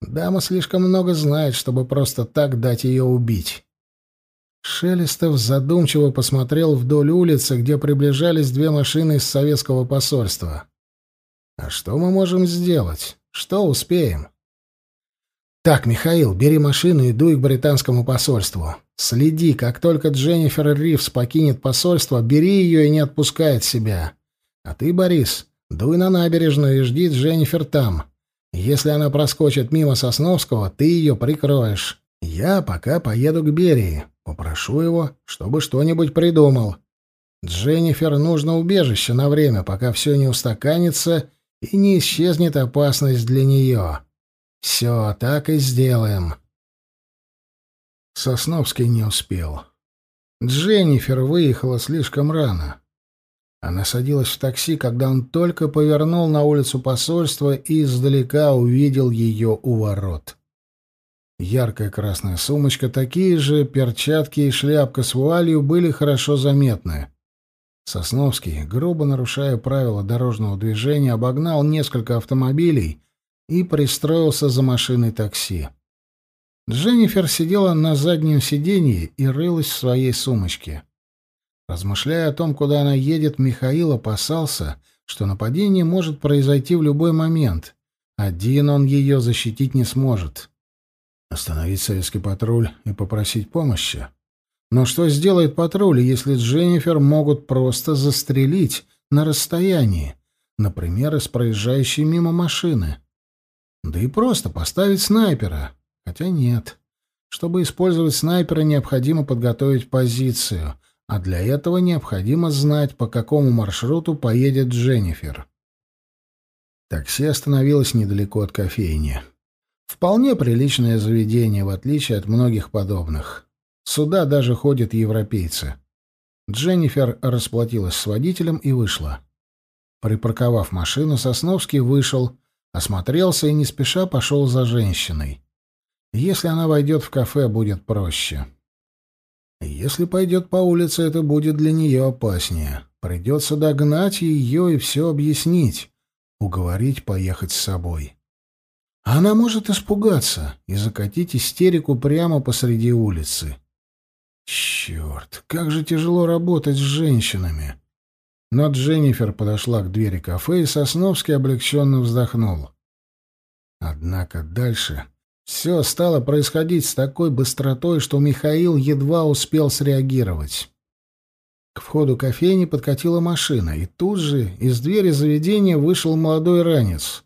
дама слишком много знает, чтобы просто так дать ее убить». Шелестов задумчиво посмотрел вдоль улицы, где приближались две машины из советского посольства. «А что мы можем сделать? Что успеем?» «Так, Михаил, бери машину и дуй к британскому посольству. Следи, как только Дженнифер Ривз покинет посольство, бери ее и не отпускай от себя. А ты, Борис, дуй на набережную и жди Дженнифер там. Если она проскочит мимо Сосновского, ты ее прикроешь. Я пока поеду к Берии. Попрошу его, чтобы что-нибудь придумал. Дженнифер нужно убежище на время, пока все не устаканится и не исчезнет опасность для нее. Все, так и сделаем. Сосновский не успел. Дженнифер выехала слишком рано. Она садилась в такси, когда он только повернул на улицу посольства и издалека увидел ее у ворот. Яркая красная сумочка, такие же перчатки и шляпка с вуалью были хорошо заметны. Сосновский, грубо нарушая правила дорожного движения, обогнал несколько автомобилей и пристроился за машиной такси. Дженнифер сидела на заднем сиденье и рылась в своей сумочке. Размышляя о том, куда она едет, Михаил опасался, что нападение может произойти в любой момент. Один он ее защитить не сможет. Остановить советский патруль и попросить помощи. Но что сделает патруль, если Дженнифер могут просто застрелить на расстоянии, например, из проезжающей мимо машины? Да и просто поставить снайпера. Хотя нет. Чтобы использовать снайпера, необходимо подготовить позицию, а для этого необходимо знать, по какому маршруту поедет Дженнифер. Такси остановилось недалеко от кофейни. Вполне приличное заведение, в отличие от многих подобных. Сюда даже ходят европейцы. Дженнифер расплатилась с водителем и вышла. Припарковав машину, Сосновский вышел, осмотрелся и не спеша пошел за женщиной. Если она войдет в кафе, будет проще. Если пойдет по улице, это будет для нее опаснее. Придется догнать ее и все объяснить, уговорить поехать с собой. Она может испугаться и закатить истерику прямо посреди улицы. Черт, как же тяжело работать с женщинами. Но Дженнифер подошла к двери кафе, и Сосновский облегченно вздохнул. Однако дальше все стало происходить с такой быстротой, что Михаил едва успел среагировать. К входу кофейни подкатила машина, и тут же из двери заведения вышел молодой ранец.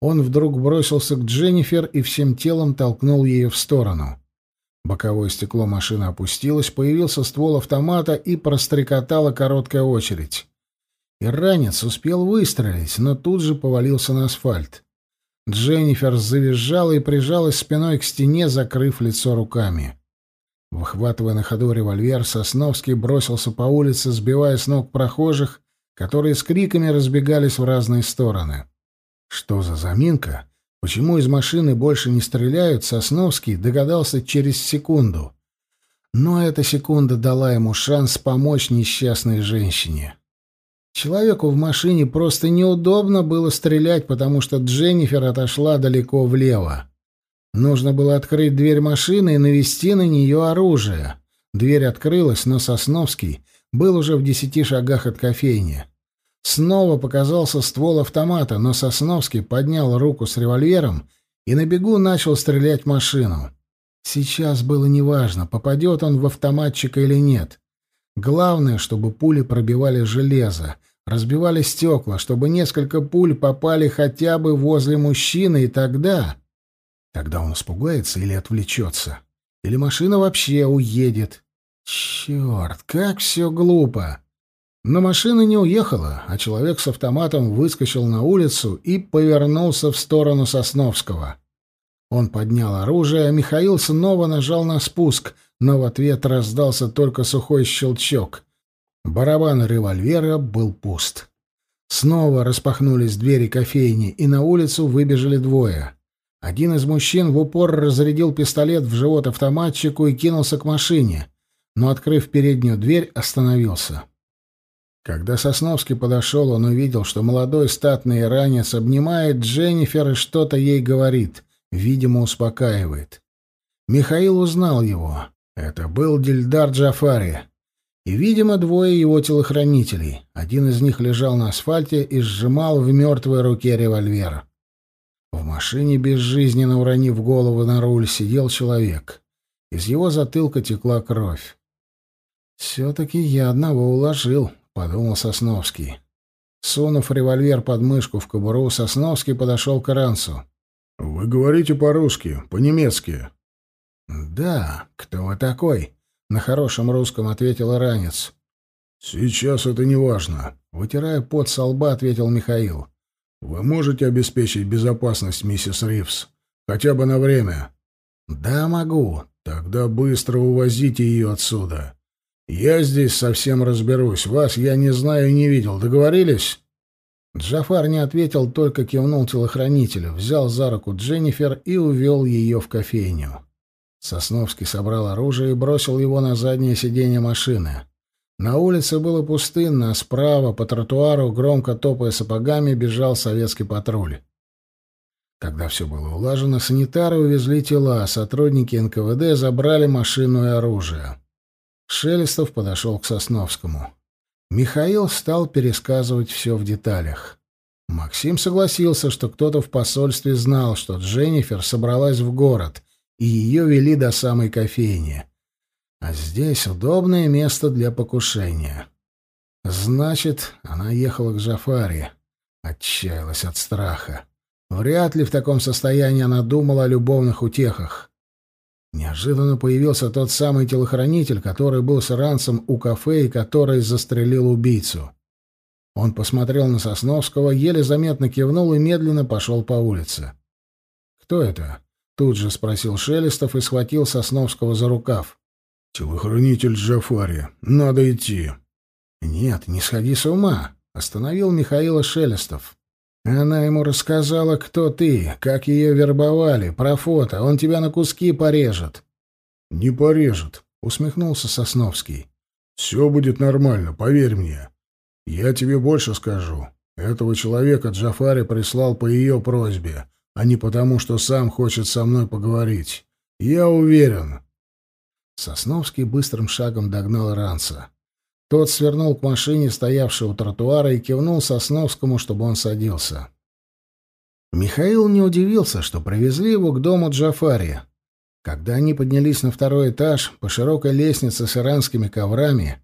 Он вдруг бросился к Дженнифер и всем телом толкнул ее в сторону. Боковое стекло машины опустилось, появился ствол автомата и прострекотала короткая очередь. Иранец успел выстрелить, но тут же повалился на асфальт. Дженнифер завизжала и прижалась спиной к стене, закрыв лицо руками. Выхватывая на ходу револьвер, Сосновский бросился по улице, сбивая с ног прохожих, которые с криками разбегались в разные стороны. Что за заминка? Почему из машины больше не стреляют, Сосновский догадался через секунду. Но эта секунда дала ему шанс помочь несчастной женщине. Человеку в машине просто неудобно было стрелять, потому что Дженнифер отошла далеко влево. Нужно было открыть дверь машины и навести на нее оружие. Дверь открылась, но Сосновский был уже в десяти шагах от кофейни. Снова показался ствол автомата, но Сосновский поднял руку с револьвером и на бегу начал стрелять машину. Сейчас было неважно, попадет он в автоматчика или нет. Главное, чтобы пули пробивали железо, разбивали стекла, чтобы несколько пуль попали хотя бы возле мужчины, и тогда... Тогда он испугается или отвлечется. Или машина вообще уедет. Черт, как все глупо! Но машина не уехала, а человек с автоматом выскочил на улицу и повернулся в сторону Сосновского. Он поднял оружие, а Михаил снова нажал на спуск, но в ответ раздался только сухой щелчок. Барабан револьвера был пуст. Снова распахнулись двери кофейни, и на улицу выбежали двое. Один из мужчин в упор разрядил пистолет в живот автоматчику и кинулся к машине, но, открыв переднюю дверь, остановился. Когда Сосновский подошел, он увидел, что молодой статный иранец обнимает Дженнифер и что-то ей говорит, видимо, успокаивает. Михаил узнал его. Это был Дильдар Джафари. И, видимо, двое его телохранителей. Один из них лежал на асфальте и сжимал в мертвой руке револьвер. В машине, безжизненно уронив голову на руль, сидел человек. Из его затылка текла кровь. «Все-таки я одного уложил», — подумал Сосновский. Сунув револьвер под мышку в кобуру, Сосновский подошел к Ранцу. «Вы говорите по-русски, по-немецки?» «Да, кто вы такой?» — на хорошем русском ответил ранец. «Сейчас это не важно», — вытирая пот со лба, ответил Михаил. «Вы можете обеспечить безопасность, миссис Ривз? Хотя бы на время?» «Да, могу». «Тогда быстро увозите ее отсюда. Я здесь совсем разберусь. Вас я не знаю и не видел. Договорились?» Джафар не ответил, только кивнул телохранителю, взял за руку Дженнифер и увел ее в кофейню. Сосновский собрал оружие и бросил его на заднее сиденье машины. На улице было пустынно, а справа по тротуару, громко топая сапогами, бежал советский патруль. Когда все было улажено, санитары увезли тела, а сотрудники НКВД забрали машину и оружие. Шелестов подошел к Сосновскому. Михаил стал пересказывать все в деталях. Максим согласился, что кто-то в посольстве знал, что Дженнифер собралась в город, и ее вели до самой кофейни. А здесь удобное место для покушения. Значит, она ехала к Джафаре. Отчаялась от страха. Вряд ли в таком состоянии она думала о любовных утехах. Неожиданно появился тот самый телохранитель, который был с ранцем у кафе и который застрелил убийцу. Он посмотрел на Сосновского, еле заметно кивнул и медленно пошел по улице. «Кто это?» — тут же спросил Шелестов и схватил Сосновского за рукав. «Телохранитель Джафари. Надо идти». «Нет, не сходи с ума», — остановил Михаила Шелестов. «Она ему рассказала, кто ты, как ее вербовали, про фото. Он тебя на куски порежет». «Не порежет», — усмехнулся Сосновский. «Все будет нормально, поверь мне. Я тебе больше скажу. Этого человека Джафари прислал по ее просьбе, а не потому, что сам хочет со мной поговорить. Я уверен, Сосновский быстрым шагом догнал Ранца. Тот свернул к машине, стоявшей у тротуара, и кивнул Сосновскому, чтобы он садился. Михаил не удивился, что привезли его к дому Джафари. Когда они поднялись на второй этаж по широкой лестнице с иранскими коврами,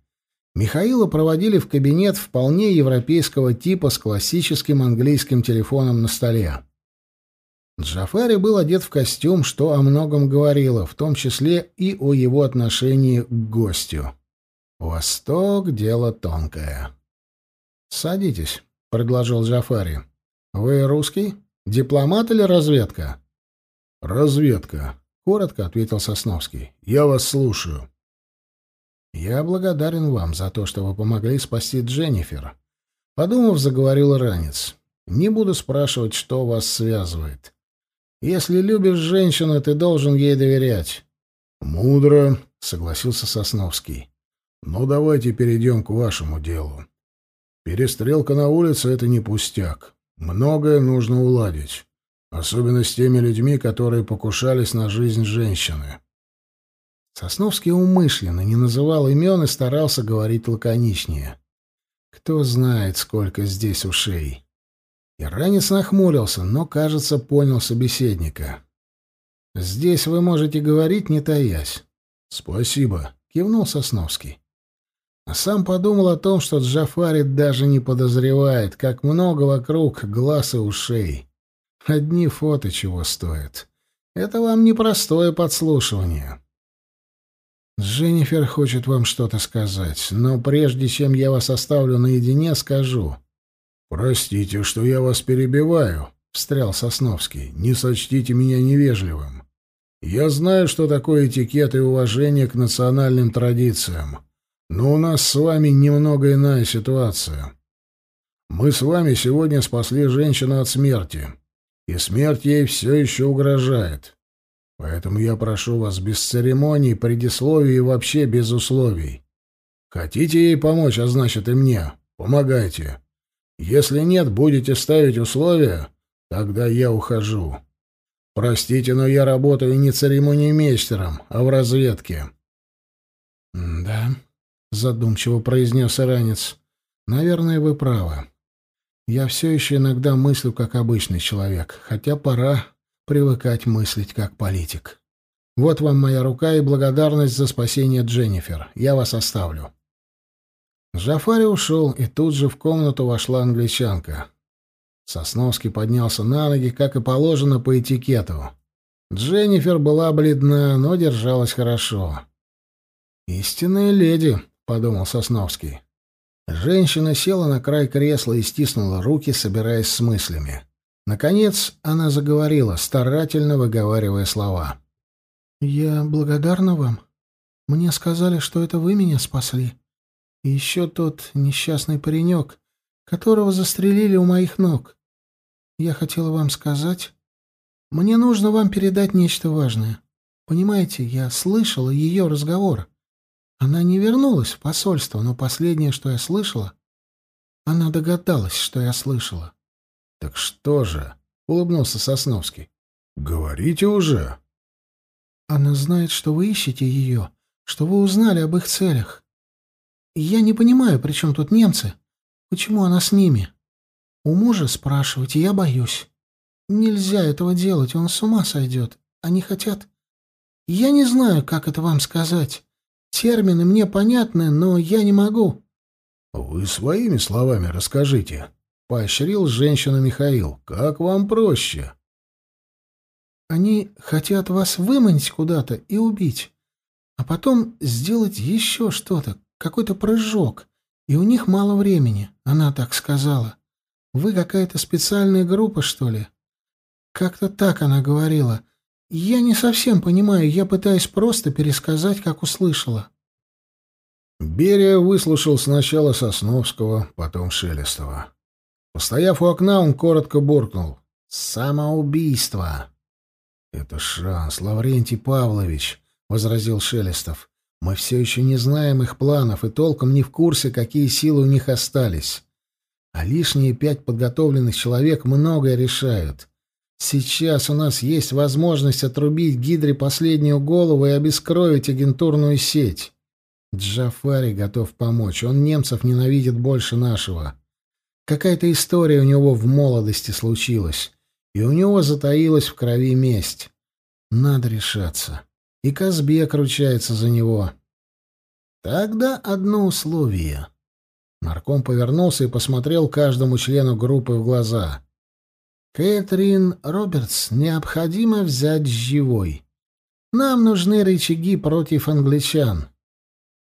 Михаила проводили в кабинет вполне европейского типа с классическим английским телефоном на столе. Джафари был одет в костюм, что о многом говорило, в том числе и о его отношении к гостю. Восток — дело тонкое. «Садитесь», — предложил Джафари. «Вы русский? Дипломат или разведка?» «Разведка», — коротко ответил Сосновский. «Я вас слушаю». «Я благодарен вам за то, что вы помогли спасти Дженнифер», — подумав, заговорил ранец. «Не буду спрашивать, что вас связывает. Если любишь женщину, ты должен ей доверять. Мудро, согласился Сосновский. Но давайте перейдем к вашему делу. Перестрелка на улице — это не пустяк. Многое нужно уладить. Особенно с теми людьми, которые покушались на жизнь женщины. Сосновский умышленно не называл имен и старался говорить лаконичнее. Кто знает, сколько здесь ушей. Иранец нахмурился, но, кажется, понял собеседника. «Здесь вы можете говорить, не таясь». «Спасибо», — кивнул Сосновский. А сам подумал о том, что Джафари даже не подозревает, как много вокруг глаз и ушей. Одни фото чего стоят. Это вам непростое подслушивание. Дженнифер хочет вам что-то сказать, но прежде чем я вас оставлю наедине, скажу. Простите, что я вас перебиваю, встрял Сосновский. Не сочтите меня невежливым. Я знаю, что такое этикет и уважение к национальным традициям. Но у нас с вами немного иная ситуация. Мы с вами сегодня спасли женщину от смерти, и смерть ей все еще угрожает. Поэтому я прошу вас без церемоний, предисловий и вообще без условий. Хотите ей помочь, а значит и мне. Помогайте. Если нет, будете ставить условия, тогда я ухожу. Простите, но я работаю не церемониймейстером, а в разведке. — Да, — задумчиво произнес иранец, — наверное, вы правы. Я все еще иногда мыслю как обычный человек, хотя пора привыкать мыслить как политик. Вот вам моя рука и благодарность за спасение Дженнифер. Я вас оставлю». Джафари ушел, и тут же в комнату вошла англичанка. Сосновский поднялся на ноги, как и положено по этикету. Дженнифер была бледна, но держалась хорошо. «Истинная леди», — подумал Сосновский. Женщина села на край кресла и стиснула руки, собираясь с мыслями. Наконец она заговорила, старательно выговаривая слова. «Я благодарна вам. Мне сказали, что это вы меня спасли. И еще тот несчастный паренек, которого застрелили у моих ног. Я хотела вам сказать... Мне нужно вам передать нечто важное. Понимаете, я слышала ее разговор. Она не вернулась в посольство, но последнее, что я слышала... Она догадалась, что я слышала. «Так что же?» — улыбнулся Сосновский. «Говорите уже». «Она знает, что вы ищете ее, что вы узнали об их целях. Я не понимаю, при чем тут немцы? Почему она с ними? У мужа спрашивайте, я боюсь. Нельзя этого делать, он с ума сойдет. Они хотят... Я не знаю, как это вам сказать. Термины мне понятны, но я не могу». «Вы своими словами расскажите», Поощрил женщину Михаил. «Как вам проще?» «Они хотят вас выманить куда-то и убить, а потом сделать еще что-то, какой-то прыжок, и у них мало времени», — она так сказала. «Вы какая-то специальная группа, что ли?» «Как-то так она говорила. Я не совсем понимаю, я пытаюсь просто пересказать, как услышала». Берия выслушал сначала Сосновского, потом Шелестова. Постояв у окна, он коротко буркнул. «Самоубийство!» «Это шанс, Лаврентий Павлович», — возразил Шелестов. «Мы все еще не знаем их планов и толком не в курсе, какие силы у них остались. А лишние пять подготовленных человек многое решают. Сейчас у нас есть возможность отрубить Гидре последнюю голову и обескровить агентурную сеть. Джафари готов помочь, он немцев ненавидит больше нашего». Какая-то история у него в молодости случилась, и у него затаилась в крови месть. Надо решаться. И Казбек ручается за него. Тогда одно условие. Нарком повернулся и посмотрел каждому члену группы в глаза. Кэтрин Робертс необходимо взять живой. Нам нужны рычаги против англичан.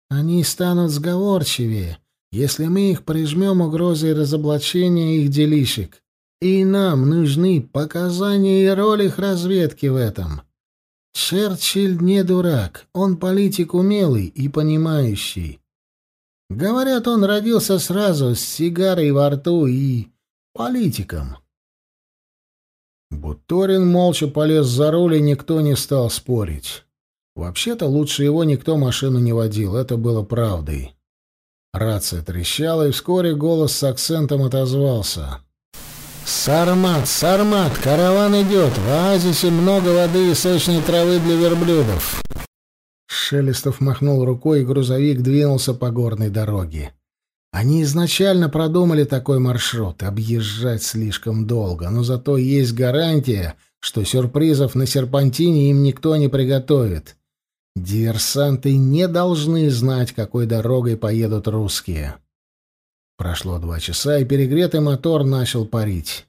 Они станут сговорчивее, если мы их прижмем угрозой разоблачения их делишек. И нам нужны показания и роль их разведки в этом. Черчилль не дурак, он политик умелый и понимающий. Говорят, он родился сразу с сигарой во рту и политиком. Буторин молча полез за руль, и никто не стал спорить. Вообще-то лучше его никто машину не водил, это было правдой. Рация трещала, и вскоре голос с акцентом отозвался. «Сармат, Сармат, караван идет. В оазисе много воды и сочной травы для верблюдов». Шелестов махнул рукой, и грузовик двинулся по горной дороге. Они изначально продумали такой маршрут, объезжать слишком долго, но зато есть гарантия, что сюрпризов на серпантине им никто не приготовит. Диверсанты не должны знать, какой дорогой поедут русские. Прошло два часа, и перегретый мотор начал парить.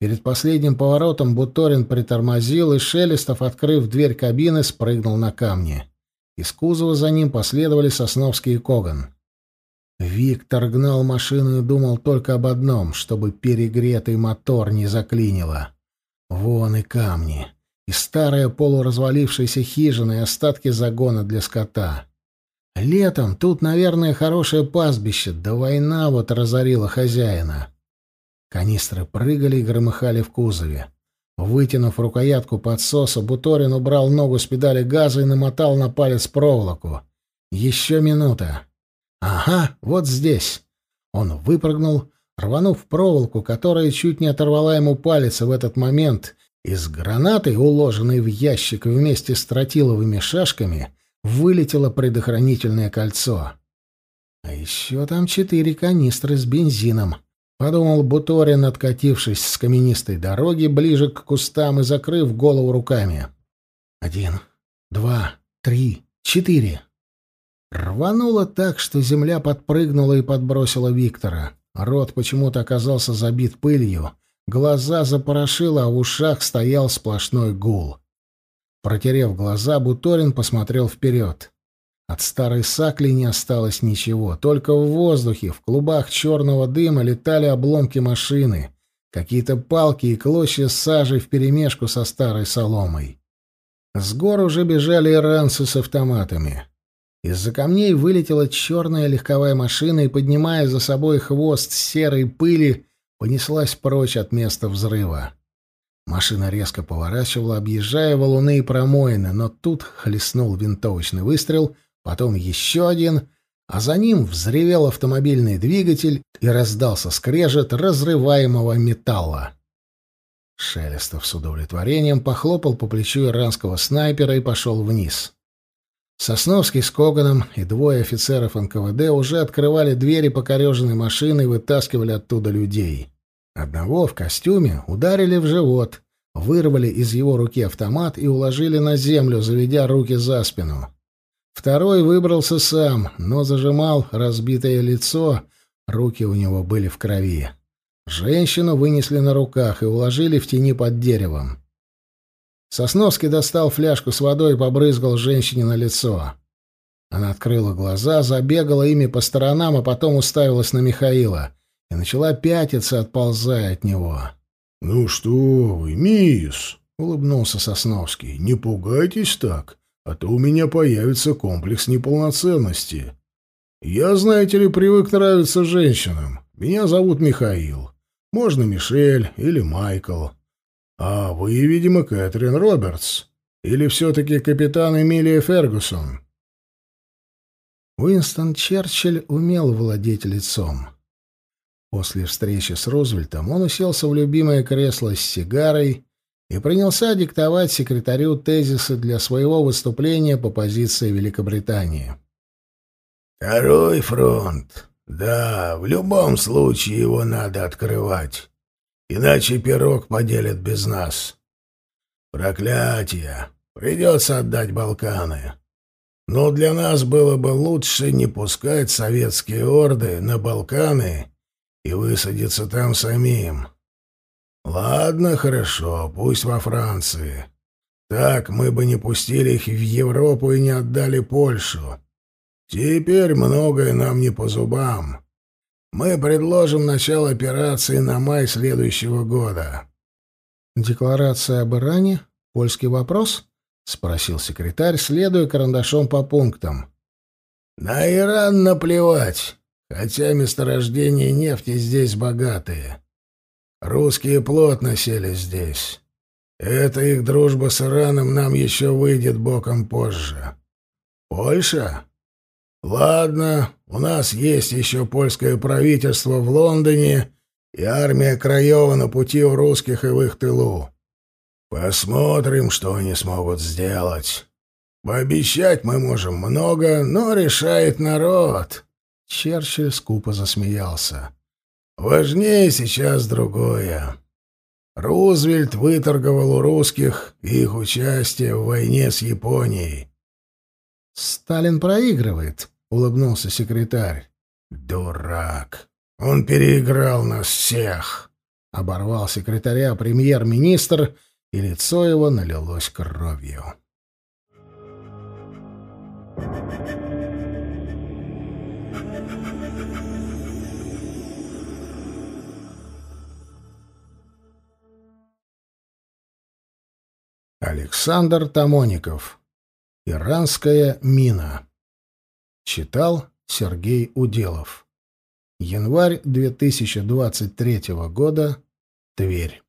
Перед последним поворотом Буторин притормозил, и Шелестов, открыв дверь кабины, спрыгнул на камни. Из кузова за ним последовали Сосновский и Коган. Виктор гнал машину и думал только об одном, чтобы перегретый мотор не заклинило. Вон и камни, и старая полуразвалившаяся хижина, и остатки загона для скота. Летом тут, наверное, хорошее пастбище, да война вот разорила хозяина. Канистры прыгали и громыхали в кузове. Вытянув рукоятку подсоса, Буторин убрал ногу с педали газа и намотал на палец проволоку. Еще минута. Ага, вот здесь. Он выпрыгнул, рванув проволоку, которая чуть не оторвала ему палец в этот момент. Из гранаты, уложенной в ящик вместе с тротиловыми шашками, вылетело предохранительное кольцо. А еще там четыре канистры с бензином. Подумал Буторин, откатившись с каменистой дороги ближе к кустам и закрыв голову руками. Один, два, три, четыре. Рвануло так, что земля подпрыгнула и подбросила Виктора. Рот почему-то оказался забит пылью, глаза запорошило, а в ушах стоял сплошной гул. Протерев глаза, Буторин посмотрел вперед. От старой сакли не осталось ничего, только в воздухе, в клубах черного дыма летали обломки машины, какие-то палки и клочья сажи вперемешку со старой соломой. С гор уже бежали иранцы с автоматами. Из-за камней вылетела черная легковая машина и, поднимая за собой хвост серой пыли, понеслась прочь от места взрыва. Машина резко поворачивала, объезжая валуны и промоины, но тут хлестнул винтовочный выстрел, потом еще один, а за ним взревел автомобильный двигатель и раздался скрежет разрываемого металла. Шелестов с удовлетворением похлопал по плечу иранского снайпера и пошел вниз. Сосновский с Коганом и двое офицеров НКВД уже открывали двери покореженной машины и вытаскивали оттуда людей. Одного в костюме ударили в живот, вырвали из его руки автомат и уложили на землю, заведя руки за спину. Второй выбрался сам, но зажимал разбитое лицо, руки у него были в крови. Женщину вынесли на руках и уложили в тени под деревом. Сосновский достал фляжку с водой и побрызгал женщине на лицо. Она открыла глаза, забегала ими по сторонам, а потом уставилась на Михаила и начала пятиться, отползая от него. — Ну что вы, мисс, — улыбнулся Сосновский, — не пугайтесь так, а то у меня появится комплекс неполноценности. Я, знаете ли, привык нравиться женщинам. Меня зовут Михаил. Можно Мишель или Майкл. «А вы, видимо, Кэтрин Робертс. Или все-таки капитан Эмилия Фергусон?» Уинстон Черчилль умел владеть лицом. После встречи с Рузвельтом он уселся в любимое кресло с сигарой и принялся диктовать секретарю тезисы для своего выступления по позиции Великобритании. «Второй фронт. Да, в любом случае его надо открывать. Иначе пирог поделят без нас. Проклятие! Придется отдать Балканы. Но для нас было бы лучше не пускать советские орды на Балканы и высадиться там самим. Ладно, хорошо, пусть во Франции. Так мы бы не пустили их в Европу и не отдали Польшу. Теперь многое нам не по зубам. Мы предложим начало операции на май следующего года. Декларация об Иране? Польский вопрос? спросил секретарь, следуя карандашом по пунктам. На Иран наплевать, хотя месторождения нефти здесь богатые. Русские плотно сели здесь. Эта их дружба с Ираном нам еще выйдет боком позже. Польша? Ладно, у нас есть еще польское правительство в Лондоне и армия Краева на пути у русских и в их тылу. Посмотрим, что они смогут сделать. Пообещать мы можем много, но решает народ. Черчилль скупо засмеялся. «Важнее сейчас другое. Рузвельт выторговал у русских их участие в войне с Японией». «Сталин проигрывает», — улыбнулся секретарь. «Дурак! Он переиграл нас всех!» — оборвал секретаря премьер-министр, и лицо его налилось кровью. Александр Тамоников. Иранская мина. Читал Сергей Уделов. Январь 2023 года. Тверь.